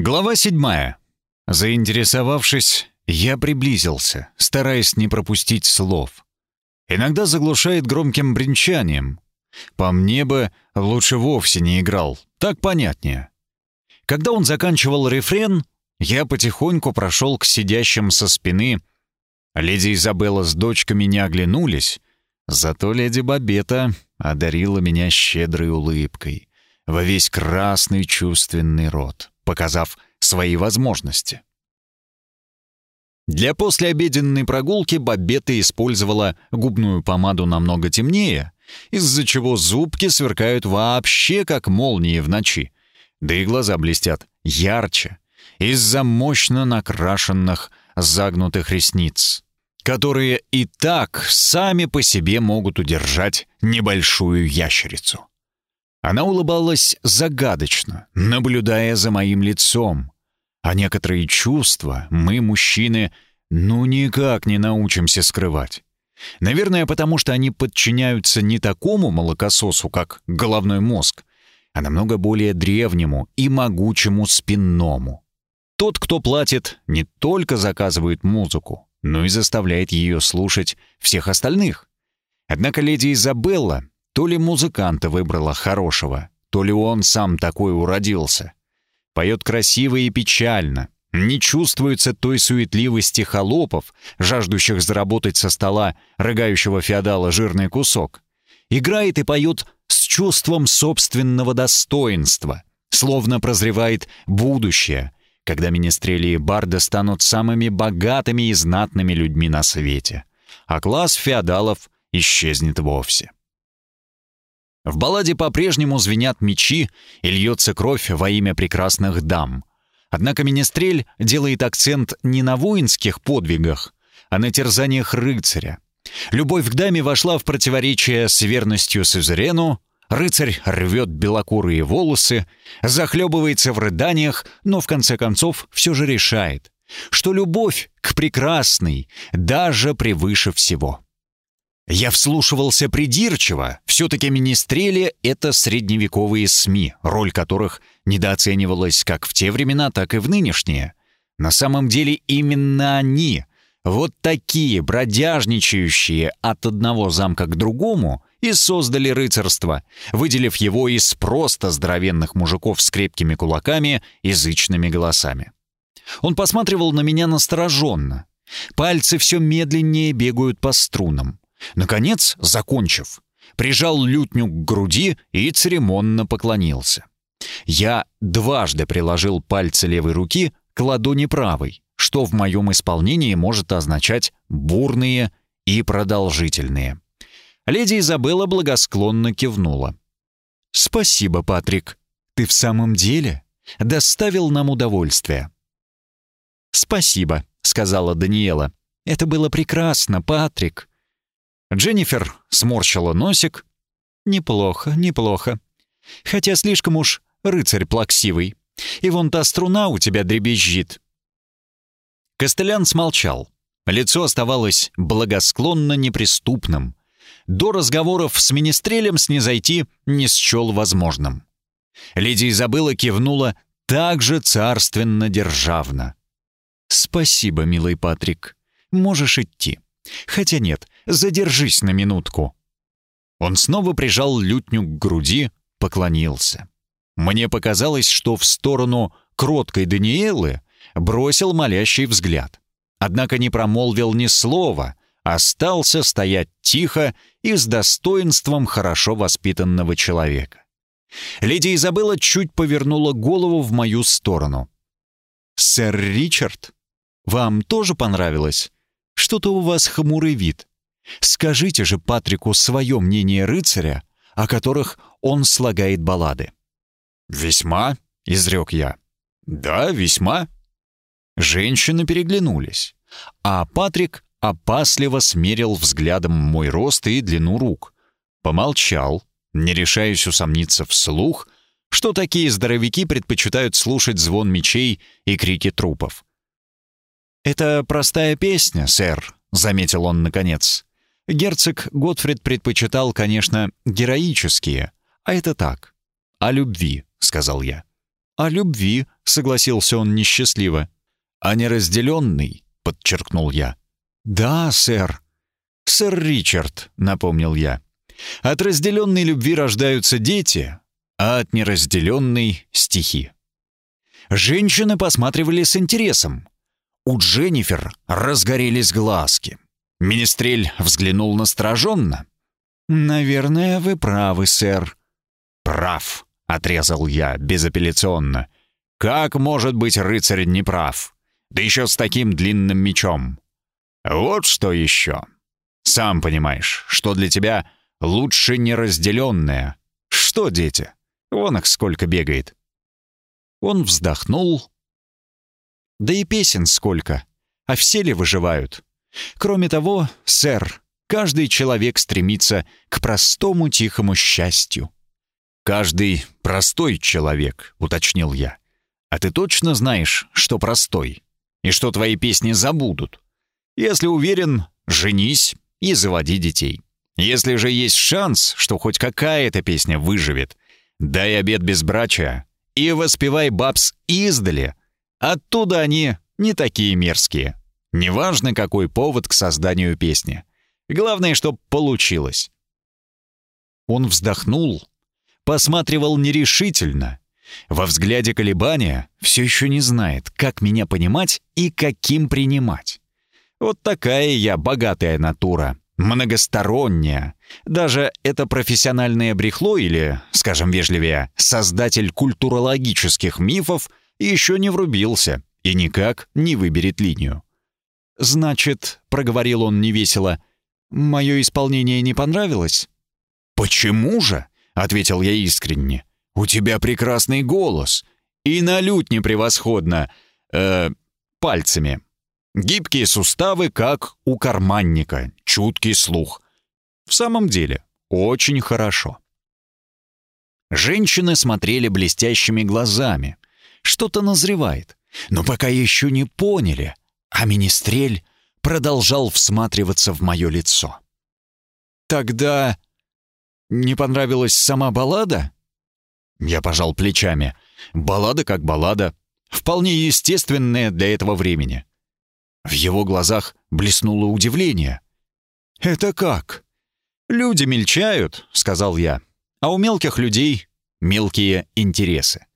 Глава седьмая. Заинтересовавшись, я приблизился, стараясь не пропустить слов. Иногда заглушает громким бренчанием. По мне бы лучше вовсе не играл, так понятнее. Когда он заканчивал рефрен, я потихоньку прошел к сидящим со спины. Леди Изабелла с дочками не оглянулись, зато леди Бабета одарила меня щедрой улыбкой во весь красный чувственный рот показав свои возможности. Для послеобеденной прогулки Бабетта использовала губную помаду намного темнее, из-за чего зубки сверкают вообще как молнии в ночи, да и глаза блестят ярче из-за мощно накрашенных загнутых ресниц, которые и так сами по себе могут удержать небольшую ящерицу. Она улыбалась загадочно, наблюдая за моим лицом. А некоторые чувства мы, мужчины, ну никак не научимся скрывать. Наверное, потому что они подчиняются не такому молокососу, как головной мозг, а намного более древнему и могучему спинному. Тот, кто платит, не только заказывает музыку, но и заставляет ее слушать всех остальных. Однако леди Изабелла то ли музыканта выбрала хорошего, то ли он сам такой уродился. Поет красиво и печально. Не чувствуется той суетливости холопов, жаждущих заработать со стола рыгающего феодала жирный кусок. Играет и поет с чувством собственного достоинства, словно прозревает будущее, когда министрели и барды станут самыми богатыми и знатными людьми на свете, а класс феодалов исчезнет вовсе. В балладе по-прежнему звенят мечи и льется кровь во имя прекрасных дам. Однако Министрель делает акцент не на воинских подвигах, а на терзаниях рыцаря. Любовь к даме вошла в противоречие с верностью сюзерену, рыцарь рвет белокурые волосы, захлебывается в рыданиях, но в конце концов все же решает, что любовь к прекрасной даже превыше всего. Я вслушивался придирчиво. Все-таки министрели — это средневековые СМИ, роль которых недооценивалась как в те времена, так и в нынешние. На самом деле именно они, вот такие бродяжничающие от одного замка к другому, и создали рыцарство, выделив его из просто здоровенных мужиков с крепкими кулаками и зычными голосами. Он посматривал на меня настороженно. Пальцы все медленнее бегают по струнам. Наконец, закончив, прижал лютню к груди и церемонно поклонился. Я дважды приложил пальцы левой руки к ладони правой, что в моем исполнении может означать «бурные» и «продолжительные». Леди Изабелла благосклонно кивнула. «Спасибо, Патрик. Ты в самом деле доставил нам удовольствие». «Спасибо», — сказала Даниэла. «Это было прекрасно, Патрик. Дженнифер сморщила носик. «Неплохо, неплохо. Хотя слишком уж рыцарь плаксивый. И вон та струна у тебя дребезжит». Костелян смолчал. Лицо оставалось благосклонно неприступным. До разговоров с министрелем снизойти не счел возможным. Леди Изабелла кивнула так же царственно-державно. «Спасибо, милый Патрик. Можешь идти. Хотя нет, Задержись на минутку». Он снова прижал лютню к груди, поклонился. Мне показалось, что в сторону кроткой Даниэлы бросил молящий взгляд. Однако не промолвил ни слова, остался стоять тихо и с достоинством хорошо воспитанного человека. Леди Изабелла чуть повернула голову в мою сторону. «Сэр Ричард, вам тоже понравилось? Что-то у вас хмурый вид. Скажите же Патрику свое мнение рыцаря, о которых он слагает баллады». «Весьма», — изрек я. «Да, весьма». Женщины переглянулись, а Патрик опасливо смерил взглядом мой рост и длину рук. Помолчал, не решаясь усомниться вслух, что такие здоровяки предпочитают слушать звон мечей и крики трупов. «Это простая песня, сэр», — заметил он наконец. Герцог Готфрид предпочитал, конечно, героические, а это так. «О любви», — сказал я. о любви», — согласился он несчастливо. «А неразделенный», — подчеркнул я. «Да, сэр». «Сэр Ричард», — напомнил я. «От разделенной любви рождаются дети, а от неразделенной — стихи». Женщины посматривали с интересом. У Дженнифер разгорелись глазки. Министрель взглянул настороженно. «Наверное, вы правы, сэр». «Прав», — отрезал я безапелляционно. «Как может быть рыцарь неправ? Да еще с таким длинным мечом. Вот что еще. Сам понимаешь, что для тебя лучше неразделенное. Что, дети? Вон их сколько бегает». Он вздохнул. «Да и песен сколько. А все ли выживают? Кроме того, сэр, каждый человек стремится к простому тихому счастью». «Каждый простой человек», — уточнил я. «А ты точно знаешь, что простой? И что твои песни забудут? Если уверен, женись и заводи детей. Если же есть шанс, что хоть какая-то песня выживет, дай обед безбрачия и воспевай бабс издали. Оттуда они не такие мерзкие. Неважно, какой повод к созданию песни. Главное, чтоб получилось». Он вздохнул, посматривал нерешительно. Во взгляде колебания все еще не знает, как меня понимать и каким принимать. Вот такая я богатая натура, многосторонняя. Даже это профессиональное брехло или, скажем вежливее, создатель культурологических мифов еще не врубился и никак не выберет линию. «Значит», — проговорил он невесело, — «мое исполнение не понравилось?» «Почему же?» ответил я искренне. «У тебя прекрасный голос. И на лютне превосходно. Э, пальцами. Гибкие суставы, как у карманника. Чуткий слух. В самом деле, очень хорошо». Женщины смотрели блестящими глазами. Что-то назревает. Но пока еще не поняли. А министрель продолжал всматриваться в мое лицо. «Тогда не понравилась сама баллада? Я пожал плечами. Баллада как баллада. Вполне естественная для этого времени. В его глазах блеснуло удивление. «Это как?» «Люди мельчают», — сказал я. «А у мелких людей мелкие интересы.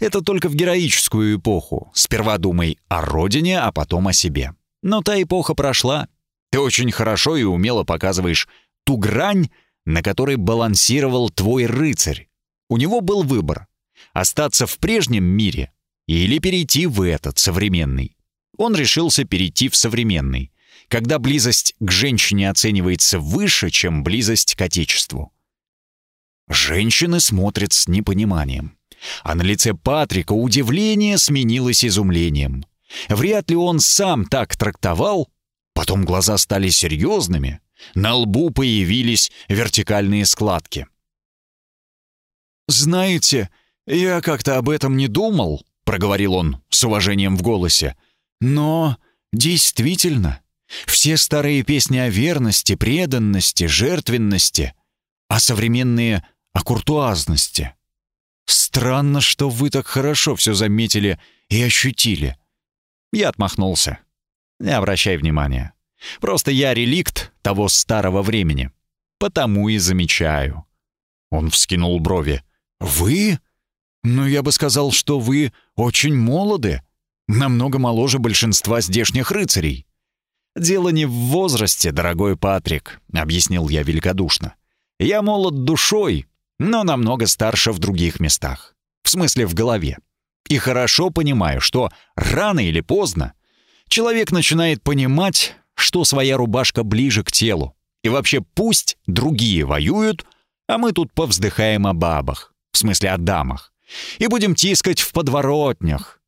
Это только в героическую эпоху. Сперва думай о родине, а потом о себе. Но та эпоха прошла. Ты очень хорошо и умело показываешь ту грань, на которой балансировал твой рыцарь. У него был выбор — остаться в прежнем мире или перейти в этот, современный. Он решился перейти в современный, когда близость к женщине оценивается выше, чем близость к Отечеству. Женщины смотрят с непониманием. А на лице Патрика удивление сменилось изумлением. Вряд ли он сам так трактовал. Потом глаза стали серьезными, на лбу появились вертикальные складки. «Знаете, я как-то об этом не думал», — проговорил он с уважением в голосе. «Но действительно, все старые песни о верности, преданности, жертвенности, а современные — о куртуазности. Странно, что вы так хорошо все заметили и ощутили». Я отмахнулся. «Не обращай внимания. Просто я реликт того старого времени. Потому и замечаю». Он вскинул брови. «Вы? Ну, я бы сказал, что вы очень молоды. Намного моложе большинства здешних рыцарей». «Дело не в возрасте, дорогой Патрик», — объяснил я великодушно. «Я молод душой, но намного старше в других местах. В смысле, в голове. И хорошо понимаю, что рано или поздно человек начинает понимать, что своя рубашка ближе к телу. И вообще пусть другие воюют, а мы тут повздыхаем о бабах, в смысле о дамах, и будем тискать в подворотнях.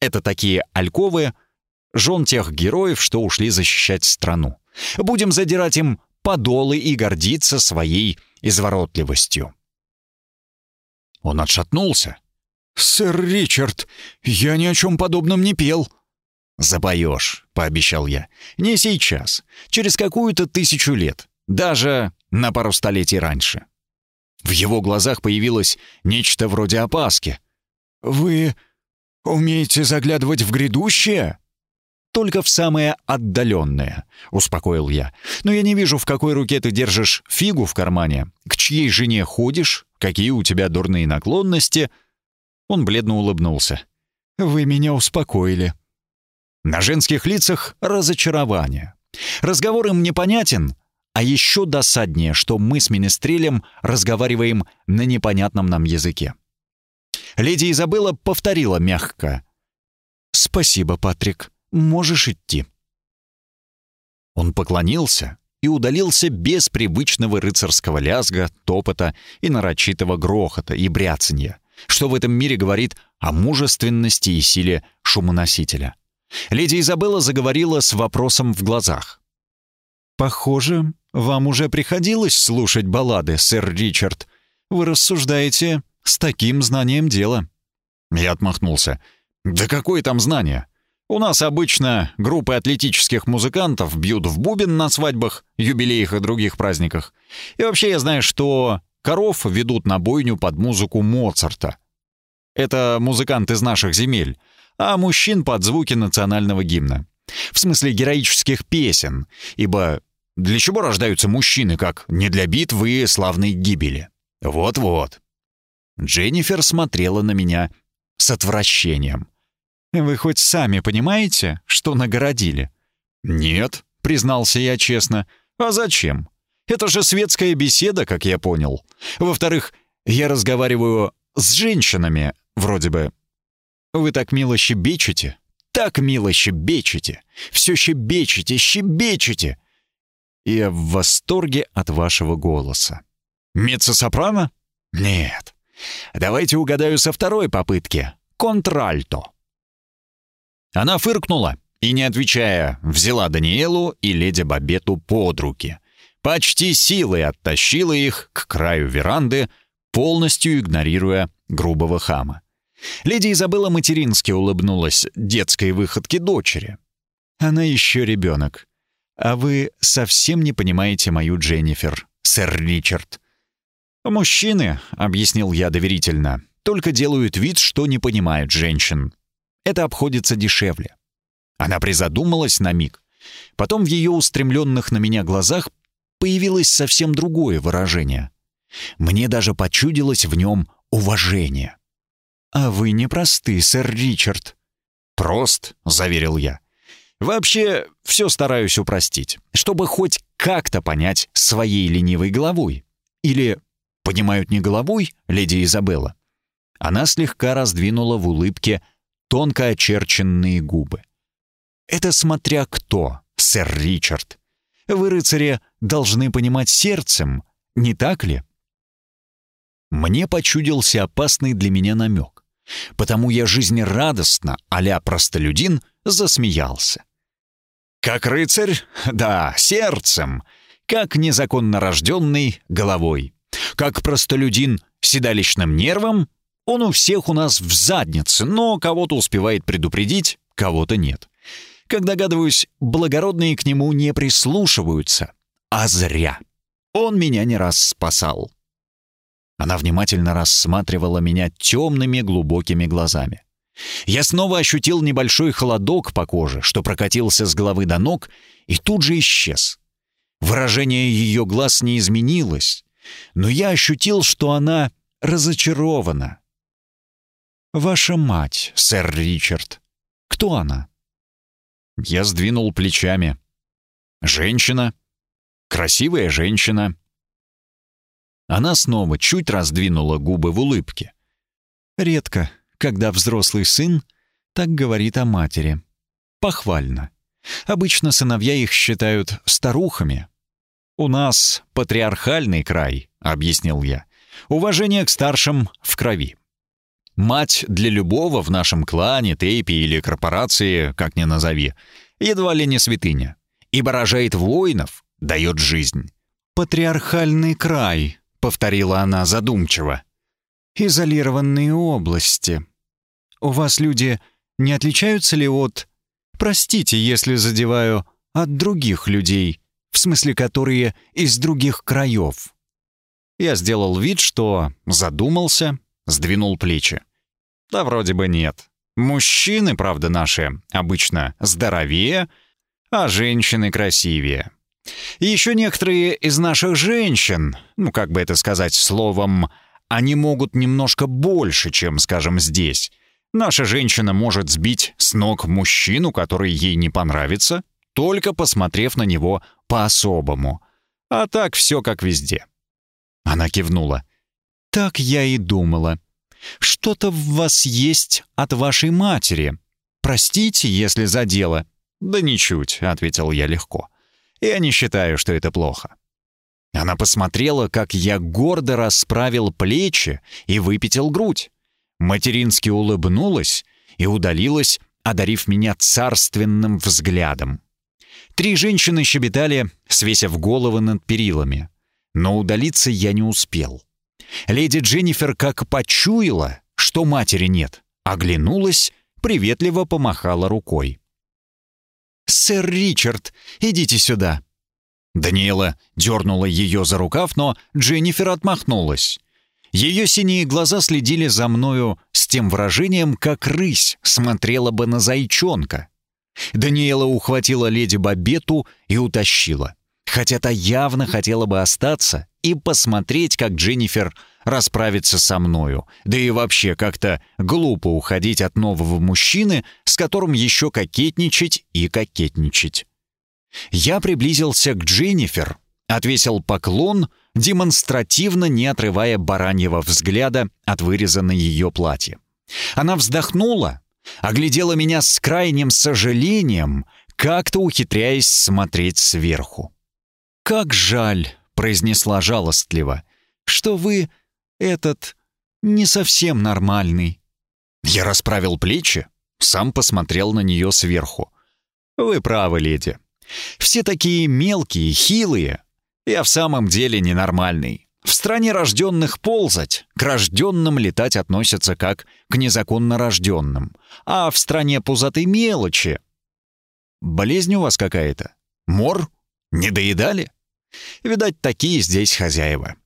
Это такие альковые, жен тех героев, что ушли защищать страну. Будем задирать им подолы и гордиться своей изворотливостью. Он отшатнулся. «Сэр Ричард, я ни о чем подобном не пел», «Запоешь», — пообещал я. «Не сейчас. Через какую-то тысячу лет. Даже на пару столетий раньше». В его глазах появилось нечто вроде опаски. «Вы умеете заглядывать в грядущее?» «Только в самое отдаленное», — успокоил я. «Но я не вижу, в какой руке ты держишь фигу в кармане, к чьей жене ходишь, какие у тебя дурные наклонности». Он бледно улыбнулся. «Вы меня успокоили». На женских лицах разочарование. Разговор им непонятен, а еще досаднее, что мы с Министрелем разговариваем на непонятном нам языке. Леди Изабелла повторила мягко. «Спасибо, Патрик можешь идти». Он поклонился и удалился без привычного рыцарского лязга, топота и нарочитого грохота и бряцанья, что в этом мире говорит о мужественности и силе шумоносителя. Леди Изабелла заговорила с вопросом в глазах. «Похоже, вам уже приходилось слушать баллады, сэр Ричард. Вы рассуждаете с таким знанием дела». Я отмахнулся. «Да какое там знание? У нас обычно группы атлетических музыкантов бьют в бубен на свадьбах, юбилеях и других праздниках. И вообще я знаю, что коров ведут на бойню под музыку Моцарта. Это музыкант из наших земель, а мужчин под звуки национального гимна. В смысле героических песен, ибо для чего рождаются мужчины, как не для битвы и славной гибели? Вот-вот. Дженнифер смотрела на меня с отвращением. Вы хоть сами понимаете, что нагородили?» «Нет», — признался я честно. «А зачем? Это же светская беседа, как я понял. Во-вторых, я разговариваю с женщинами, вроде бы. Вы так мило щебечете, так мило щебечете, все щебечете, щебечете. Я в восторге от вашего голоса. Меццо-сопрано? Нет. Давайте угадаю со второй попытки. Контральто. Она фыркнула и, не отвечая, взяла Даниэлу и леди Бабету под руки. Почти силой оттащила их к краю веранды, полностью игнорируя грубого хама. Леди Изабелла матерински улыбнулась детской выходке дочери. «Она еще ребенок. А вы совсем не понимаете мою Дженнифер, сэр Ричард». «Мужчины», — объяснил я доверительно, — «только делают вид, что не понимают женщин это обходится дешевле. Она призадумалась на миг. Потом в ее устремленных на меня глазах появилось совсем другое выражение. Мне даже почудилось в нем уважение. «А вы не просты, сэр Ричард». «Прост», — заверил я. «Вообще, все стараюсь упростить, чтобы хоть как-то понять своей ленивой головой. Или понимают не головой, леди Изабелла?» Она слегка раздвинула в улыбке тонко очерченные губы. «Это смотря кто, сэр Ричард. Вы, рыцари, должны понимать сердцем, не так ли?» Мне почудился опасный для меня намек, потому я жизнерадостно, а-ля простолюдин, засмеялся. «Как рыцарь? Да, сердцем. Как незаконно рожденный — головой. Как простолюдин — седалищным нервом, он у всех у нас в заднице, но кого-то успевает предупредить, кого-то нет. Как догадываюсь, благородные к нему не прислушиваются. А зря. Он меня не раз спасал. Она внимательно рассматривала меня темными глубокими глазами. Я снова ощутил небольшой холодок по коже, что прокатился с головы до ног и тут же исчез. Выражение ее глаз не изменилось, но я ощутил, что она разочарована, «Ваша мать, сэр Ричард. Кто она?» Я сдвинул плечами. «Женщина. Красивая женщина». Она снова чуть раздвинула губы в улыбке. «Редко, когда взрослый сын так говорит о матери. Похвально. Обычно сыновья их считают старухами. У нас патриархальный край», — объяснил я. «Уважение к старшим в крови». Мать для любого в нашем клане, тейпе или корпорации, как ни назови, едва ли не святыня. Ибо рожает воинов, дает жизнь. «Патриархальный край», — повторила она задумчиво. «Изолированные области. У вас люди не отличаются ли от... Простите, если задеваю, от других людей, в смысле которые из других краев?» Я сделал вид, что задумался, сдвинул плечи. Да вроде бы нет. Мужчины, правда, наши обычно здоровее, а женщины красивее. И еще некоторые из наших женщин, ну как бы это сказать словом, они могут немножко больше, чем, скажем, здесь. Наша женщина может сбить с ног мужчину, который ей не понравится, только посмотрев на него по-особому. А так все как везде. Она кивнула. «Так я и думала. Что-то в вас есть от вашей матери. Простите, если задело». «Да ничуть», — ответил я легко. «Я не считаю, что это плохо». Она посмотрела, как я гордо расправил плечи и выпятил грудь. Матерински улыбнулась и удалилась, одарив меня царственным взглядом. Три женщины щебетали, свесив головы над перилами. Но удалиться я не успел. Леди Дженнифер как почуяла, что матери нет, оглянулась, приветливо помахала рукой. «Сэр Ричард, идите сюда!» Даниэла дернула ее за рукав, но Дженнифер отмахнулась. Ее синие глаза следили за мною с тем выражением, как рысь смотрела бы на зайчонка. Даниэла ухватила леди Бабету и утащила хотя та явно хотела бы остаться и посмотреть, как Дженнифер расправится со мною, да и вообще как-то глупо уходить от нового мужчины, с которым еще кокетничать и кокетничать. Я приблизился к Дженнифер, отвесил поклон, демонстративно не отрывая бараньего взгляда от вырезанной ее платья. Она вздохнула, оглядела меня с крайним сожалением, как-то ухитряясь смотреть сверху. «Как жаль», — произнесла жалостливо, «что вы, этот, не совсем нормальный». Я расправил плечи, сам посмотрел на нее сверху. «Вы правы, леди. Все такие мелкие, хилые. Я в самом деле ненормальный. В стране рожденных ползать, к рожденным летать относятся как к незаконно рожденным, а в стране пузатой мелочи. Болезнь у вас какая-то? Мор? Не доедали? Видать, такие здесь хозяева.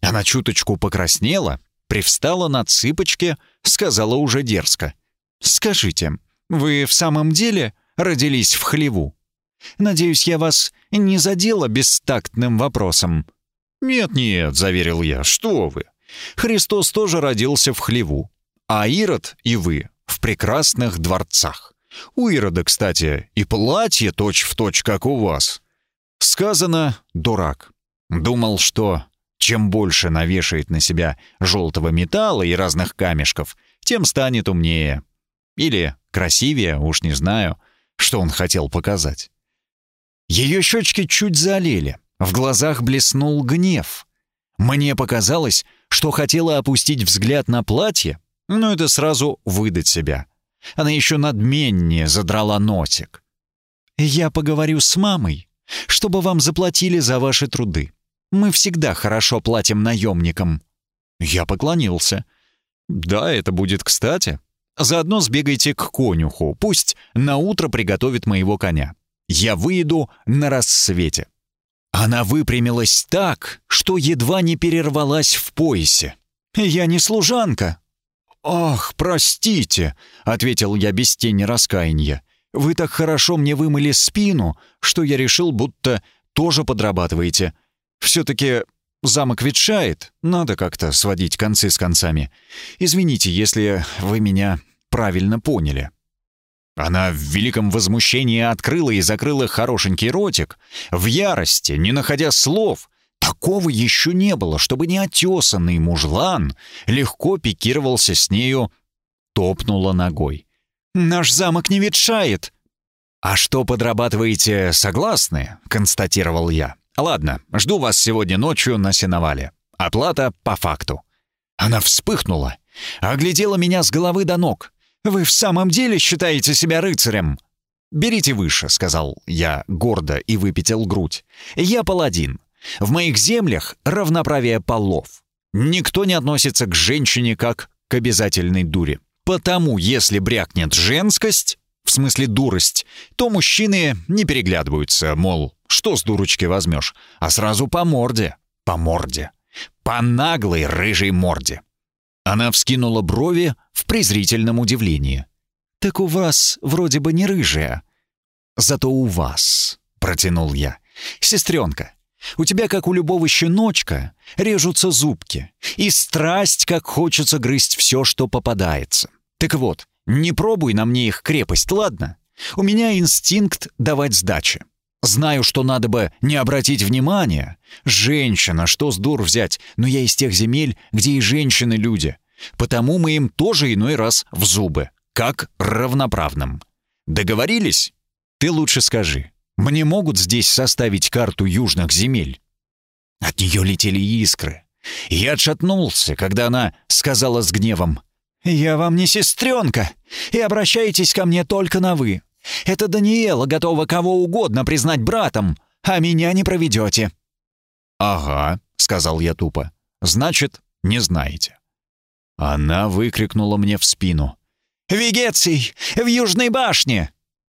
Она чуточку покраснела, привстала на цыпочки, сказала уже дерзко. «Скажите, вы в самом деле родились в хлеву? Надеюсь, я вас не задела бестактным вопросом». «Нет-нет», — заверил я, — «что вы? Христос тоже родился в хлеву, а Ирод и вы в прекрасных дворцах. У Ирода, кстати, и платье точь-в-точь, точь, как у вас. Сказано «дурак». Думал, что чем больше навешает на себя желтого металла и разных камешков, тем станет умнее. Или красивее, уж не знаю, что он хотел показать. Ее щечки чуть залили, в глазах блеснул гнев. Мне показалось, что хотела опустить взгляд на платье, но это сразу выдать себя. Она еще надменнее задрала носик. «Я поговорю с мамой», чтобы вам заплатили за ваши труды. Мы всегда хорошо платим наемникам». Я поклонился. «Да, это будет кстати. Заодно сбегайте к конюху, пусть на утро приготовит моего коня. Я выеду на рассвете». Она выпрямилась так, что едва не перервалась в поясе. «Я не служанка». «Ах, простите», — ответил я без тени раскаяния. Вы так хорошо мне вымыли спину, что я решил, будто тоже подрабатываете. Все-таки замок ветшает, надо как-то сводить концы с концами. Извините, если вы меня правильно поняли». Она в великом возмущении открыла и закрыла хорошенький ротик, в ярости, не находя слов. Такого еще не было, чтобы неотесанный мужлан легко пикировался с нею, топнула ногой. Наш замок не ветшает». «А что подрабатываете, согласны?» — констатировал я. «Ладно, жду вас сегодня ночью на сеновале. Оплата по факту». Она вспыхнула, оглядела меня с головы до ног. «Вы в самом деле считаете себя рыцарем?» «Берите выше», — сказал я гордо и выпятил грудь. «Я паладин. В моих землях равноправие полов. Никто не относится к женщине как к обязательной дуре. Потому если брякнет женскость, в смысле дурость, то мужчины не переглядываются, мол, что с дурочки возьмешь, а сразу по морде, по морде, по наглой рыжей морде. Она вскинула брови в презрительном удивлении. «Так у вас вроде бы не рыжая». «Зато у вас», — протянул я. «Сестренка, у тебя, как у любого щеночка, режутся зубки, и страсть, как хочется грызть все, что попадается. Так вот, не пробуй на мне их крепость, ладно? У меня инстинкт давать сдачи. Знаю, что надо бы не обратить внимания. Женщина, что с дур взять, но я из тех земель, где и женщины люди. Потому мы им тоже иной раз в зубы, как равноправным. Договорились? Ты лучше скажи, мне могут здесь составить карту южных земель?» От нее летели искры. Я отшатнулся, когда она сказала с гневом. «Я вам не сестренка, и обращайтесь ко мне только на «вы». Это Даниэла готова кого угодно признать братом, а меня не проведете». «Ага», — сказал я тупо. «Значит, не знаете». Она выкрикнула мне в спину. «Вегеций! В Южной башне!»